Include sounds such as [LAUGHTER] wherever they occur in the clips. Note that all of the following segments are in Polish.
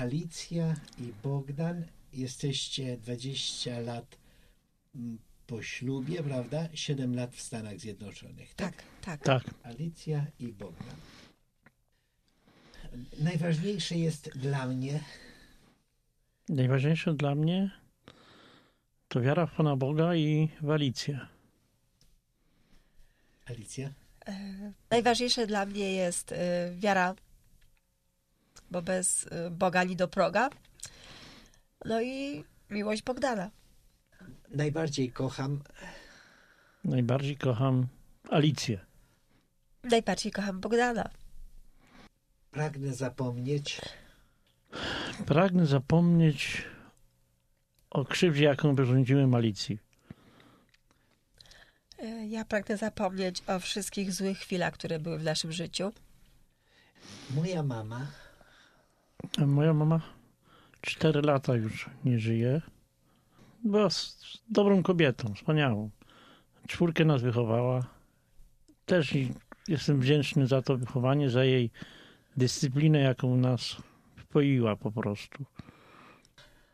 Alicja i Bogdan, jesteście 20 lat mm, po ślubie, prawda? 7 lat w Stanach Zjednoczonych, tak? Tak, tak. Tak. Alicja i Bogdan. Najważniejsze jest dla mnie, Najważniejsze dla mnie to wiara w Pana Boga i w Alicję. Alicja, Najważniejsze dla mnie jest y, wiara, bo bez y, Boga ni do proga. No i miłość Bogdana. najbardziej kocham Najbardziej kocham Alicję. Najbardziej kocham Bogdana. Pragnę zapomnieć Pragnę zapomnieć o krzywdzie, jaką wyrządziłem Alicji. Y, Ja pragnę zapomnieć o wszystkich złych chwilach, które były w naszym życiu. moja mama, Moja mama 4 lata już nie żyje. Była dobrą kobietą, wspaniałą. Czwórkę nas wychowała. Też jestem wdzięczny za to wychowanie, za jej dyscyplinę, jaką nas wpoiła po prostu.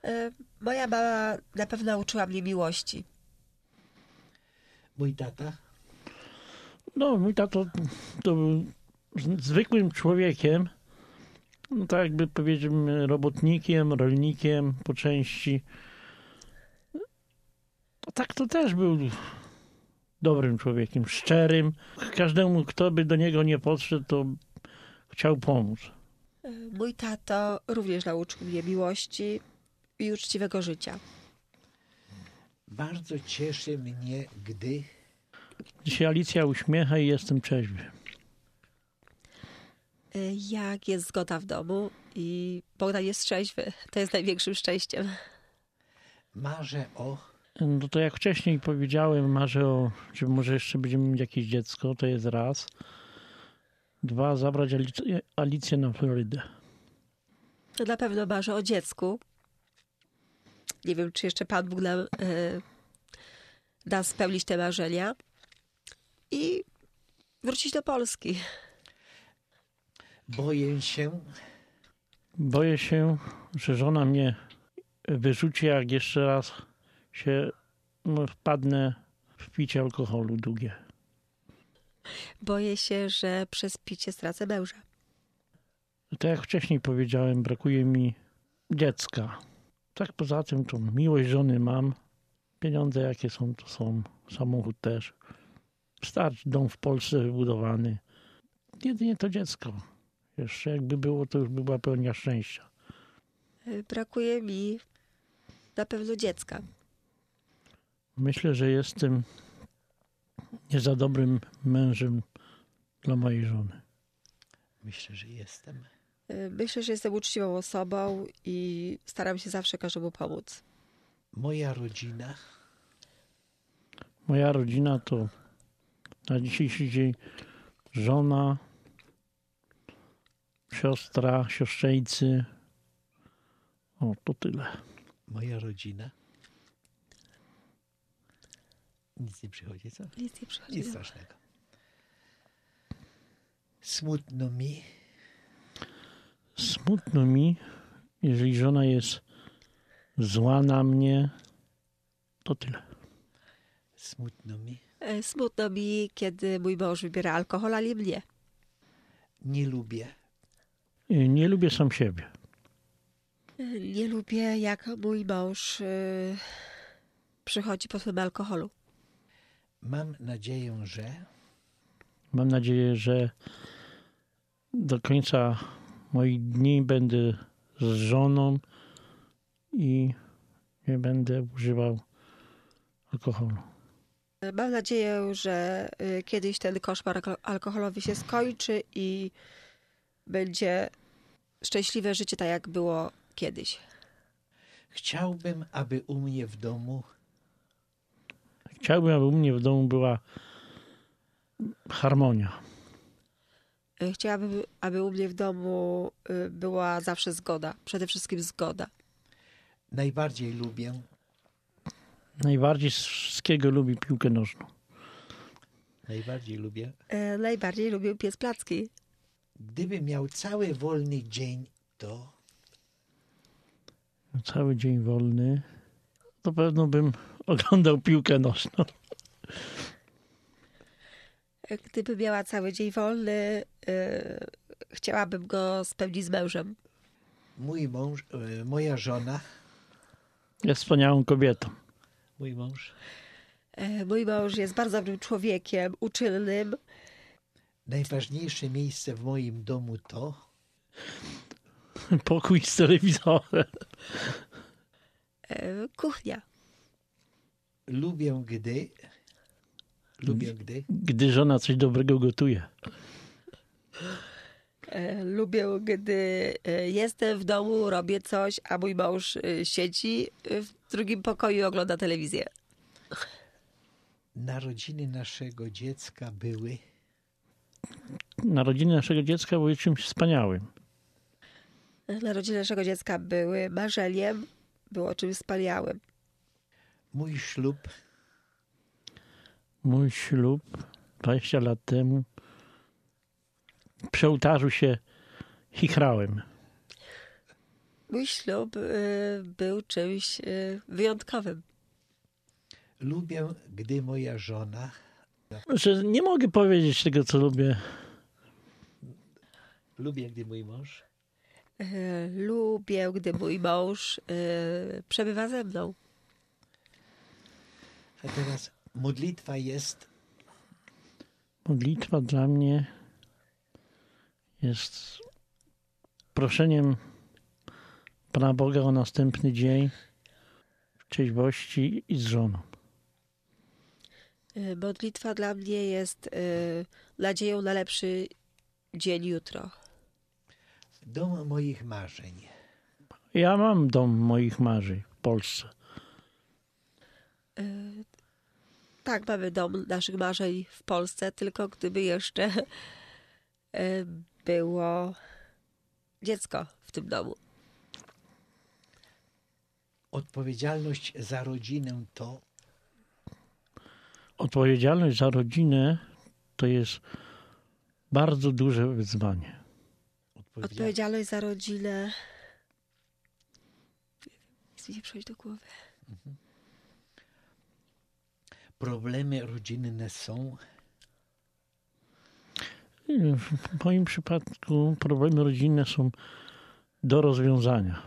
Y, Moja mama na pewno nauczyła mnie miłości. mój tata, No, mój tato to był zwykłym człowiekiem, no tak jakby powiedzmy robotnikiem, rolnikiem po części. A tak to też był dobrym człowiekiem, szczerym. Każdemu, kto by do niego nie podszedł, to chciał pomóc. Mój tato również nauczył mnie miłości i uczciwego życia. bardzo cieszy mnie, gdy Dzisiaj Alicja uśmiecha i jestem trzeźwy. Y, Jak jest zgoda w domu i Bogdan jest trzeźwy. To jest największym szczęściem. marzę o No to jak wcześniej powiedziałem, marzę o, czy może jeszcze będziemy mieć jakieś dziecko, to jest raz. Dwa, zabrać Alic- Alicję na Florydę. To na pewno marzę o dziecku. Nie wiem, czy jeszcze Pan Bóg nam y, da spełnić te marzenia i wrócić do Polski. Boję się Boję się, że żona mnie wyrzuci, jak jeszcze raz się no, wpadnę w picie alkoholu długie. Boję się, że przez picie stracę męża. Tak jak wcześniej powiedziałem, brakuje mi dziecka. Tak poza tym to miłość żony mam. Pieniądze jakie są, to są. Samochód też. Starczy dom w Polsce wybudowany. Jedynie to dziecko. Jeszcze jakby było, to już by była pełnia szczęścia. Y, Brakuje mi na pewno dziecka. Myślę, że jestem nie za dobrym mężem dla mojej żony. myślę, że jestem Y, Myślę, że jestem uczciwą osobą i staram się zawsze każdemu pomóc. moja rodzina, Moja rodzina to na dzisiejszy dzień żona, siostra, siostrzeńcy. O, to tyle. moja rodzina. Nic nie przychodzi, co? Nic nie przychodzi. Nic strasznego. Smutno mi, Smutno mi, jeżeli żona jest zła na mnie, to tyle. smutno mi. E, Smutno mi, kiedy mój mąż wybiera alkohol, a nie mnie. Nie lubię, Nie lubię sam siebie. Nie lubię, jak mój mąż y, przychodzi po swym alkoholu. mam nadzieję, że Mam nadzieję, że do końca moich dni będę z żoną i nie będę używał alkoholu. Mam nadzieję, że y, kiedyś ten koszmar alko- alkoholowy się skończy i będzie szczęśliwe życie tak, jak było kiedyś. chciałbym, aby u mnie w domu Chciałbym, aby u mnie w domu była harmonia. Chciałabym, aby u mnie w domu y, była zawsze zgoda. Przede wszystkim zgoda. najbardziej lubię, Najbardziej z wszystkiego lubi piłkę nożną. najbardziej lubię, E, Najbardziej lubię pies placki. Gdybym miał cały wolny dzień, to Cały dzień wolny. To pewno bym [LAUGHS] oglądał piłkę nożną. Gdyby miała cały dzień wolny, y, chciałabym go spełnić z mężem. Mój mąż, e, moja żona, Jest wspaniałą kobietą. mój mąż, E, Mój mąż jest bardzo dobrym człowiekiem, uczynnym. Najważniejsze miejsce w moim domu to [LAUGHS] Pokój z telewizorem. E, Kuchnia. lubię, gdy lubię, gdy Gdy żona coś dobrego gotuje. E, Lubię, gdy e, jestem w domu, robię coś, a mój mąż siedzi w drugim pokoju i ogląda telewizję. narodziny naszego dziecka były Narodziny naszego dziecka były czymś wspaniałym. Narodziny naszego dziecka były marzeniem, było czymś wspaniałym. mój ślub Mój ślub 20 lat temu przy ołtarzu się chichrałem. Mój ślub e, był czymś e, wyjątkowym. lubię, gdy moja żona Że nie mogę powiedzieć tego, co lubię. lubię, gdy mój mąż E, Lubię, gdy mój mąż e, przebywa ze mną. a teraz modlitwa jest Modlitwa dla mnie jest proszeniem Pana Boga o następny dzień w trzeźwości i z żoną. Modlitwa dla mnie jest e, nadzieją na lepszy dzień jutro. dom moich marzeń Ja mam dom moich marzeń w Polsce. E, Tak, mamy dom naszych marzeń w Polsce, tylko gdyby jeszcze [LAUGHS] było dziecko w tym domu. odpowiedzialność za rodzinę to Odpowiedzialność za rodzinę to jest bardzo duże wyzwanie. odpowiedzialność Odpowiedzialność za rodzinę. Nic mi nie przychodzi do głowy. problemy rodzinne są W moim przypadku problemy rodzinne są do rozwiązania.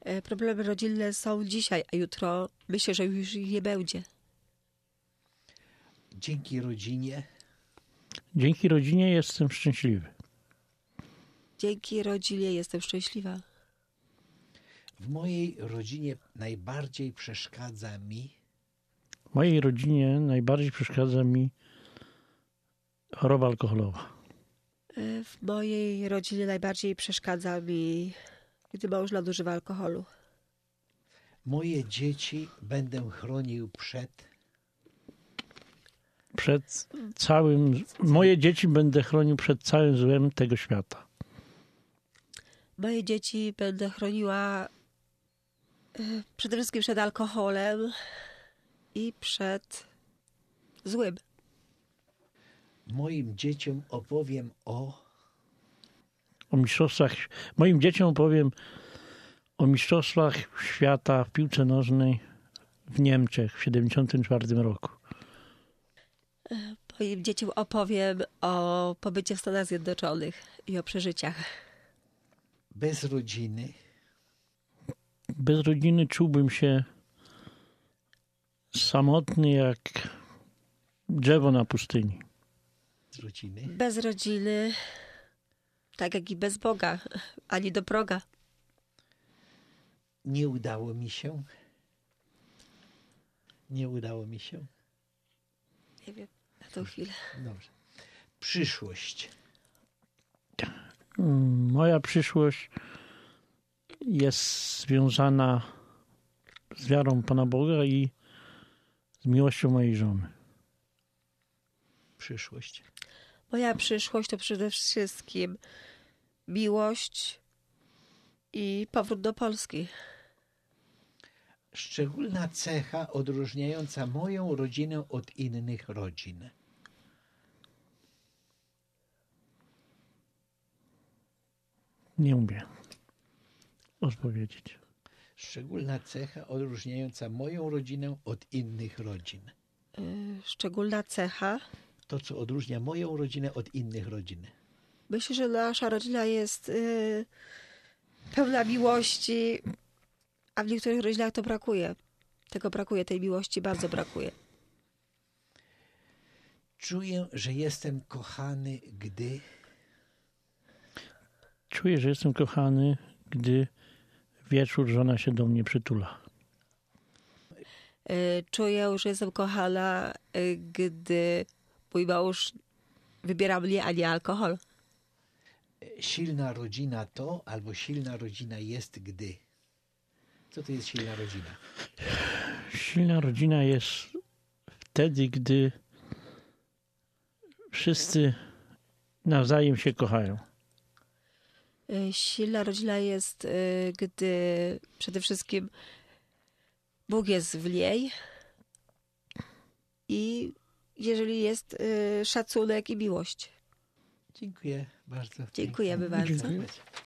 E, Problemy rodzinne są dzisiaj, a jutro myślę, że już ich nie będzie. Dzięki rodzinie Dzięki rodzinie jestem szczęśliwy. Dzięki rodzinie jestem szczęśliwa. w mojej rodzinie najbardziej przeszkadza mi W mojej rodzinie najbardziej przeszkadza mi choroba alkoholowa. W mojej rodzinie najbardziej przeszkadza mi, gdy mąż nadużywa alkoholu. moje dzieci będę chronił przed Przed całym, moje dzieci będę chronił przed całym złem tego świata. Moje dzieci będę chroniła e, przede wszystkim przed alkoholem i przed złym. moim dzieciom opowiem o O mistrzostwach, moim dzieciom opowiem o mistrzostwach świata w piłce nożnej w Niemczech w 1974 roku. Moim dzieciom opowiem o pobycie w Stanach Zjednoczonych i o przeżyciach. bez rodziny Bez rodziny czułbym się samotny jak drzewo na pustyni. z rodziny Bez rodziny, tak jak i bez Boga, ani do proga. nie udało mi się nie udało mi się Nie wiem, tą chwilę. dobrze przyszłość Mm, Moja przyszłość jest związana z wiarą Pana Boga i z miłością mojej żony. przyszłość Moja przyszłość to przede wszystkim miłość i powrót do Polski. szczególna cecha odróżniająca moją rodzinę od innych rodzin Nie mówię. odpowiedzieć. Szczególna cecha odróżniająca moją rodzinę od innych rodzin. Y, Szczególna cecha. To, co odróżnia moją rodzinę od innych rodzin. Myślę, że nasza rodzina jest y, pełna miłości, a w niektórych rodzinach to brakuje. Tego brakuje, tej miłości bardzo brakuje. Czuję, że jestem kochany, gdy Czuję, że jestem kochany, gdy wieczór żona się do mnie przytula. Y, Czuję, że jestem kochana, y, gdy mój mąż wybiera mnie, a nie alkohol. silna rodzina to, albo silna rodzina jest, gdy. Co to jest silna rodzina? Silna rodzina jest wtedy, gdy wszyscy nawzajem się kochają. Y, Silna rodzina jest, y, gdy przede wszystkim Bóg jest w niej i jeżeli jest y, szacunek i miłość. Dziękuję bardzo. Dziękujemy bardzo. Dziękuję.